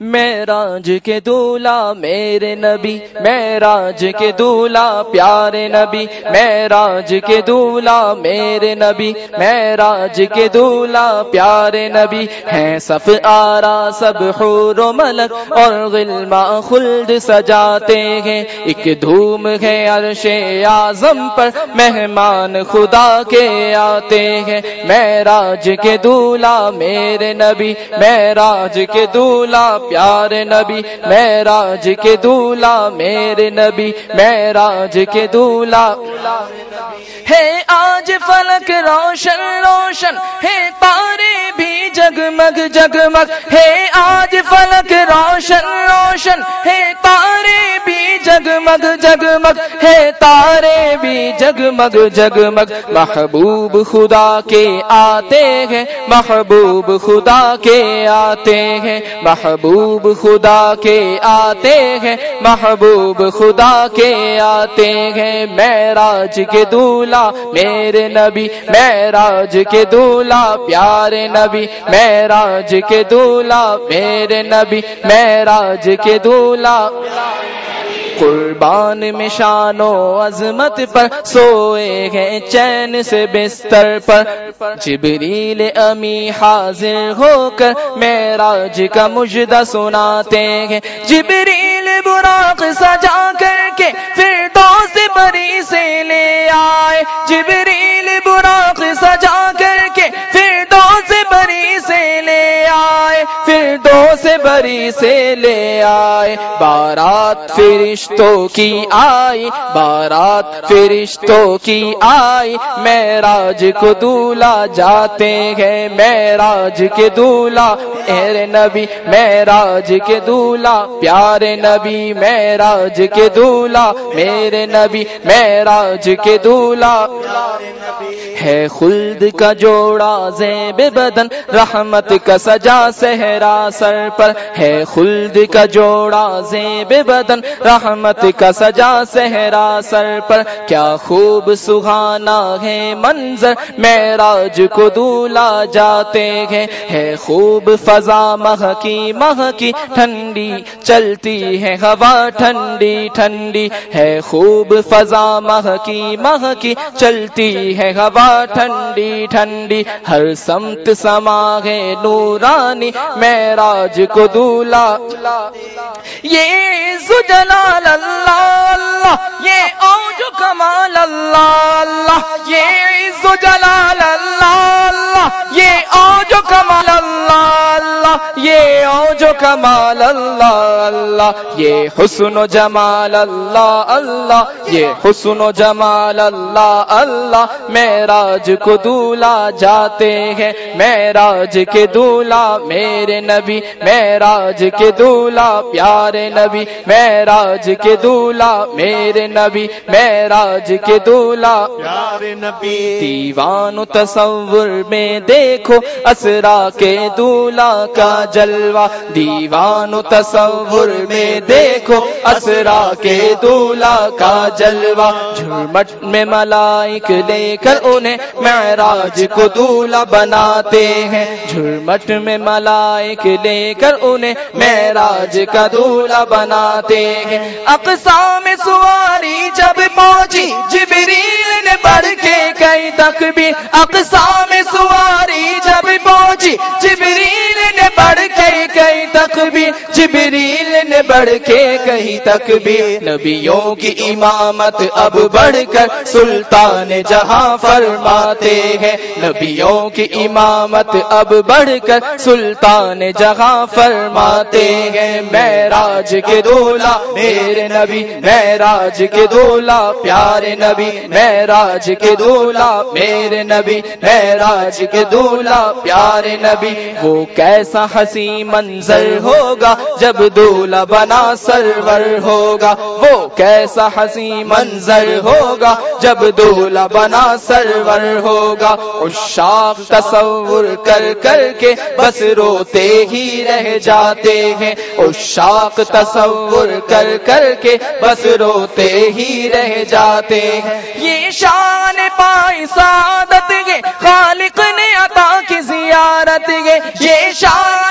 میراج کے دولا میرے نبی، میراج کے دولا پیارے نبی، میراج کے دولا میرے نبی، میراج کے دولا پیارے نبی ہیں صف آرا، سب حور و ملک اور غلما خلد سجاتے ہیں۔ ایک دھوم ہے عرش اعظم پر، مہمان خدا کے آتے ہیں۔ میراج کے دولا میرے نبی، میراج کے دولا پیارے نبی معراج کے دولا میرے نبی معراج کے دولا ہے آج فلک روشن روشن، ہے تارے بھی جگمگ جگمگ۔ ہے آج فلک روشن روشن، ہے تارے جگمگ جگمگ ہے تارے بھی جگمگ جگمگ محبوب خدا کے آتے ہیں محبوب خدا کے آتے ہیں محبوب خدا کے آتے ہیں محبوب خدا کے آتے ہیں میراج کے دولا میرے نبی میراج کے دولا پیارے نبی میراج کے دولا میرے نبی میراج کے دولا قربان میں شان و عظمت پر سوئے ہیں چین سے بستر پر۔ جبریل امی حاضر ہو کر میراج کا مجدہ سناتے ہیں۔ جبریل براق سجا کر کے پھر دو سے بری سے لے آئے۔ جبریل آئے پھر دو سے بری سے لے آئے۔ بارات فرشتوں کی آئی، بارات فرشتوں کی آئی۔ میراج کو دولا جاتے ہیں میراج کے دولا میرے نبی میراج کے دولا پیارے نبی میراج کے دولا میرے نبی میراج کے دولا ہے خلد کا جوڑا زیب بدن، رحمت کا سجا صحرا سر پر ہے خلد کا جوڑا زیب بدن، رحمت کا سجا صحرا سر پر کیا خوب سہانا ہے منظر میراج کو دولا جاتے ہیں، ہے خوب فضا مہ کی مہ کی ٹھنڈی چلتی ہے، ہوا ٹھنڈی ٹھنڈی، ہے خوب فضا مہ کی مہ کی چلتی ہے، ہوا ٹھنڈی ٹھنڈی ہر سمت سما ہے نورانی میراج کو دولا یہ سجلال اللہ اللہ یہ او جو کمال اللہ اللہ، یہ سجلال کمال اللہ اللہ یہ حسن و جمال اللہ اللہ یہ حسن و جمال اللہ اللہ میراج کو دولا جاتے ہیں میراج کے دولا میرے نبی میراج کے دولا پیارے نبی میراج کے دولا میرے نبی میراج کے دولا پیارے نبی۔ دیوان تصور میں دیکھو اسرا کے دولا کا جلوہ دیوان تصور میں دیکھو اسرا کے دولا کا جلوہ۔ جھرمٹ میں ملائک لے کر انہیں معراج کو دولا بناتے ہیں۔ جھرمٹ میں ملائک لے کر انہیں معراج کا دولا بناتے ہیں۔ اقسام سواری جب پہنچی، جبریل نے بڑھ کے کئی تک بھی اقسام سواری جب پہنچی، جبریل تک بھی جبریل نے بڑھ کے کہیں تک بھی نبیوں کی امامت اب بڑھ کر سلطان جہاں فرماتے ہیں۔ نبیوں کی امامت اب بڑھ کر سلطان جہاں فرماتے ہیں۔ میراج کے دولا، میرے نبی میراج کے دولا، پیارے نبی میراج کے دولا، میرے نبی میراج کے دولا، پیارے نبی۔ وہ کیسا ہنسی منظر ہوگا، جب دولا بنا سرور ہوگا، وہ کیسا ہنسی منظر ہوگا، جب دولا بنا سرور ہوگا۔ اشاق تصور کر کر کے بس روتے ہی رہ جاتے ہیں۔ اشاق تصور کر کر کے بس روتے ہی رہ جاتے ہیں۔ یہ شان پائی سعادت کے خالق نے عطا کی زیارت کے۔ یہ شان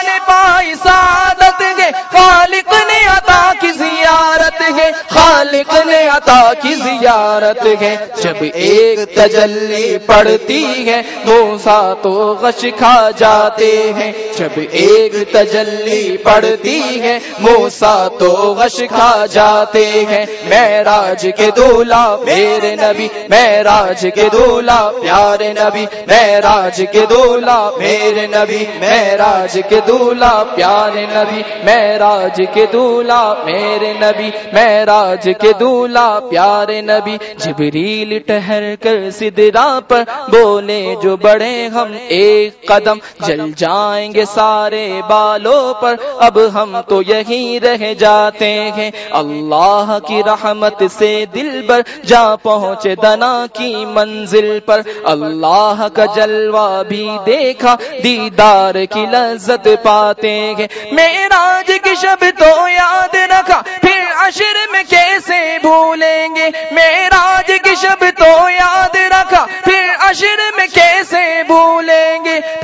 خالق نے عطا کی زیارت ہے۔ جب ایک تجلی پڑتی ہے موسا تو غش کھا جاتے ہیں۔ جب ایک تجلی پڑتی ہے موسا تو غش کھا جاتے ہیں۔ میں راج کے دولا، میرے نبی میں راج کے دولا، پیارے نبی میں راج کے دولا، میرے نبی میں راج کے دولا، پیارے نبی میں راج کے دولا، میرے نبی میں راج کے دولا پیارے نبی جبریل ٹہر کر سدرا پر بولے جو بڑے ہم ایک قدم جل جائیں گے سارے بالوں پر۔ اب ہم تو یہی رہ جاتے ہیں۔ اللہ کی رحمت سے دل بر جا پہنچے دنا کی منزل پر۔ اللہ کا جلوہ بھی دیکھا، دیدار کی لذت پاتے ہیں۔ میراج کی شب تو یاد رکھا، پھر عشر میں کیسے بھولیں گے؟ میراج کی شب تو یاد رکھا، پھر عشر میں کیسے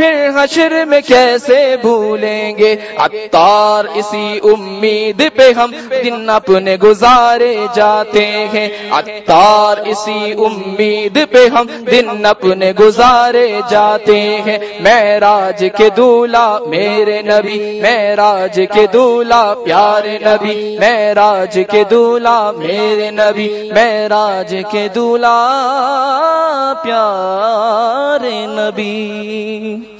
پھر حشر میں کیسے بھولیں گے؟ اتار اسی امید پہ ہم دن اپنے گزارے جاتے ہیں۔ اتار اسی امید پہ ہم دن اپنے گزارے جاتے ہیں۔ میں راج کے دولا میرے نبی میں راج کے دولا پیارے نبی میں راج کے دولا میرے نبی میں راج کے دولا پیارے نبی۔